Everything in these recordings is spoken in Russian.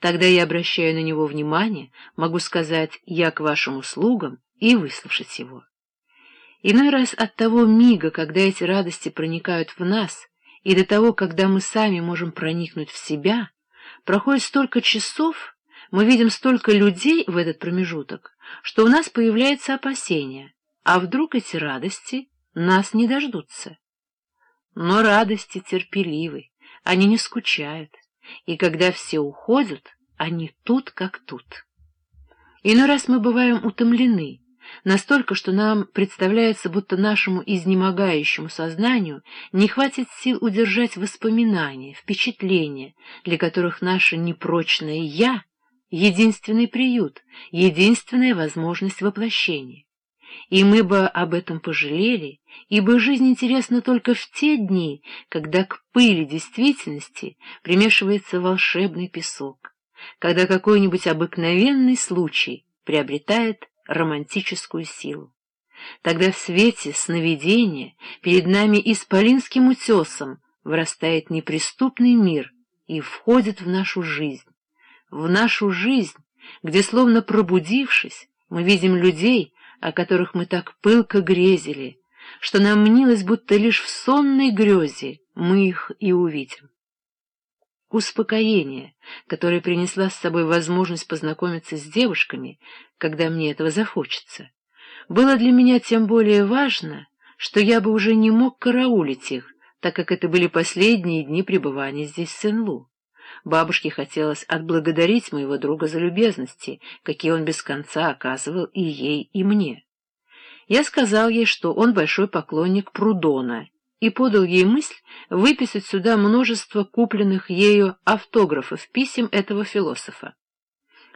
Тогда я обращаю на него внимание, могу сказать «я к вашим услугам» и выслушать его. Иной раз от того мига, когда эти радости проникают в нас, и до того, когда мы сами можем проникнуть в себя, проходит столько часов, мы видим столько людей в этот промежуток, что у нас появляется опасение, а вдруг эти радости нас не дождутся. Но радости терпеливы, они не скучают, и когда все уходят, они тут как тут. Иной раз мы бываем утомлены, настолько, что нам представляется, будто нашему изнемогающему сознанию не хватит сил удержать воспоминания, впечатления, для которых наше непрочное «я» — единственный приют, единственная возможность воплощения. И мы бы об этом пожалели, ибо жизнь интересна только в те дни, когда к пыли действительности примешивается волшебный песок, когда какой-нибудь обыкновенный случай приобретает романтическую силу. Тогда в свете сновидения перед нами исполинским утесом вырастает неприступный мир и входит в нашу жизнь. В нашу жизнь, где, словно пробудившись, мы видим людей, о которых мы так пылко грезили, что нам мнилось, будто лишь в сонной грезе мы их и увидим успокоение, которое принесла с собой возможность познакомиться с девушками, когда мне этого захочется, было для меня тем более важно, что я бы уже не мог караулить их, так как это были последние дни пребывания здесь в Сен-Лу. Бабушке хотелось отблагодарить моего друга за любезности, какие он без конца оказывал и ей, и мне. Я сказал ей, что он большой поклонник Прудона, и подал ей мысль выписать сюда множество купленных ею автографов писем этого философа.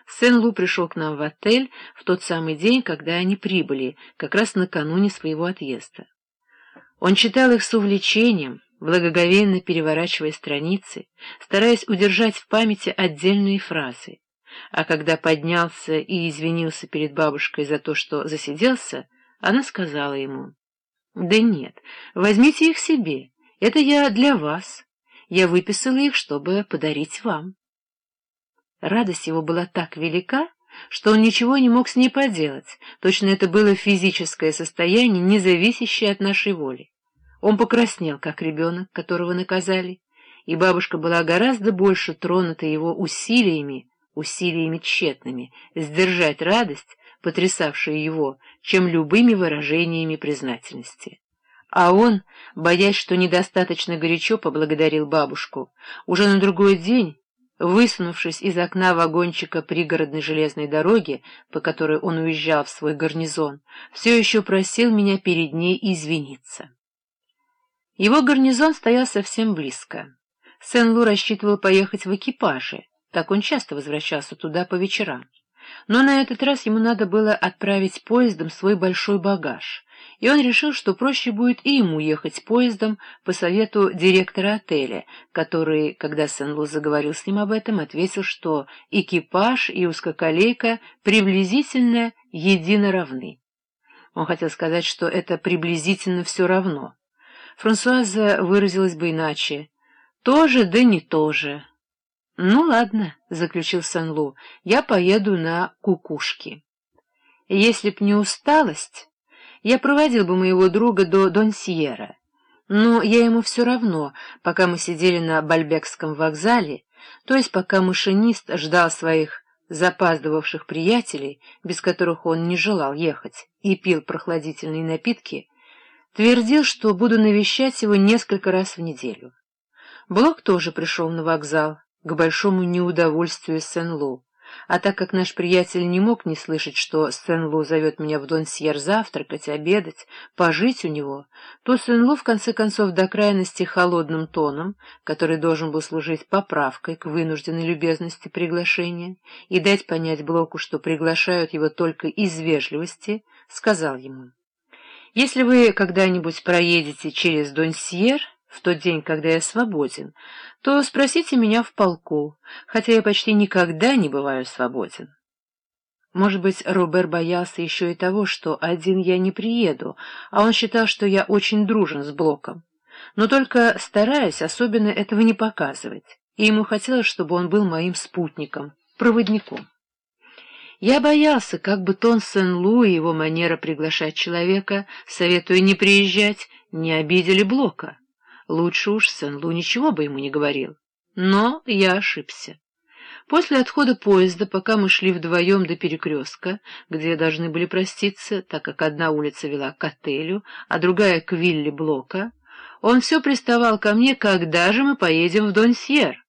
Сен-Лу пришел к нам в отель в тот самый день, когда они прибыли, как раз накануне своего отъезда. Он читал их с увлечением, благоговейно переворачивая страницы, стараясь удержать в памяти отдельные фразы. А когда поднялся и извинился перед бабушкой за то, что засиделся, она сказала ему — да нет, возьмите их себе. Это я для вас. Я выписала их, чтобы подарить вам. Радость его была так велика, что он ничего не мог с ней поделать. Точно это было физическое состояние, не зависящее от нашей воли. Он покраснел, как ребенок, которого наказали, и бабушка была гораздо больше тронута его усилиями, усилиями тщетными, сдержать радость, потрясавшая его, чем любыми выражениями признательности. А он, боясь, что недостаточно горячо поблагодарил бабушку, уже на другой день, высунувшись из окна вагончика пригородной железной дороги, по которой он уезжал в свой гарнизон, все еще просил меня перед ней извиниться. Его гарнизон стоял совсем близко. Сен-Лу рассчитывал поехать в экипаже, так он часто возвращался туда по вечерам. Но на этот раз ему надо было отправить поездом свой большой багаж, и он решил, что проще будет и ему ехать поездом по совету директора отеля, который, когда Сен-Лу заговорил с ним об этом, ответил, что экипаж и узкоколейка приблизительно едино равны. Он хотел сказать, что это приблизительно все равно. Франсуаза выразилась бы иначе. «Тоже, да не тоже». — Ну, ладно, — заключил Сан-Лу, — я поеду на кукушки. Если б не усталость, я проводил бы моего друга до Донсьера. Но я ему все равно, пока мы сидели на Бальбекском вокзале, то есть пока машинист ждал своих запаздывавших приятелей, без которых он не желал ехать, и пил прохладительные напитки, твердил, что буду навещать его несколько раз в неделю. Блок тоже пришел на вокзал, к большому неудовольствию Сен-Лу. А так как наш приятель не мог не слышать, что Сен-Лу зовет меня в Донсьер завтракать, обедать, пожить у него, то Сен-Лу в конце концов до крайности холодным тоном, который должен был служить поправкой к вынужденной любезности приглашения и дать понять Блоку, что приглашают его только из вежливости, сказал ему, «Если вы когда-нибудь проедете через Донсьер, в тот день, когда я свободен, то спросите меня в полку, хотя я почти никогда не бываю свободен. Может быть, Робер боялся еще и того, что один я не приеду, а он считал, что я очень дружен с Блоком. Но только стараюсь особенно этого не показывать, и ему хотелось, чтобы он был моим спутником, проводником. Я боялся, как бы тон Сен-Лу и его манера приглашать человека, советуя не приезжать, не обидели Блока. Лучше уж Сен-Лу ничего бы ему не говорил. Но я ошибся. После отхода поезда, пока мы шли вдвоем до перекрестка, где должны были проститься, так как одна улица вела к отелю, а другая к вилле Блока, он все приставал ко мне, когда же мы поедем в Донсьер.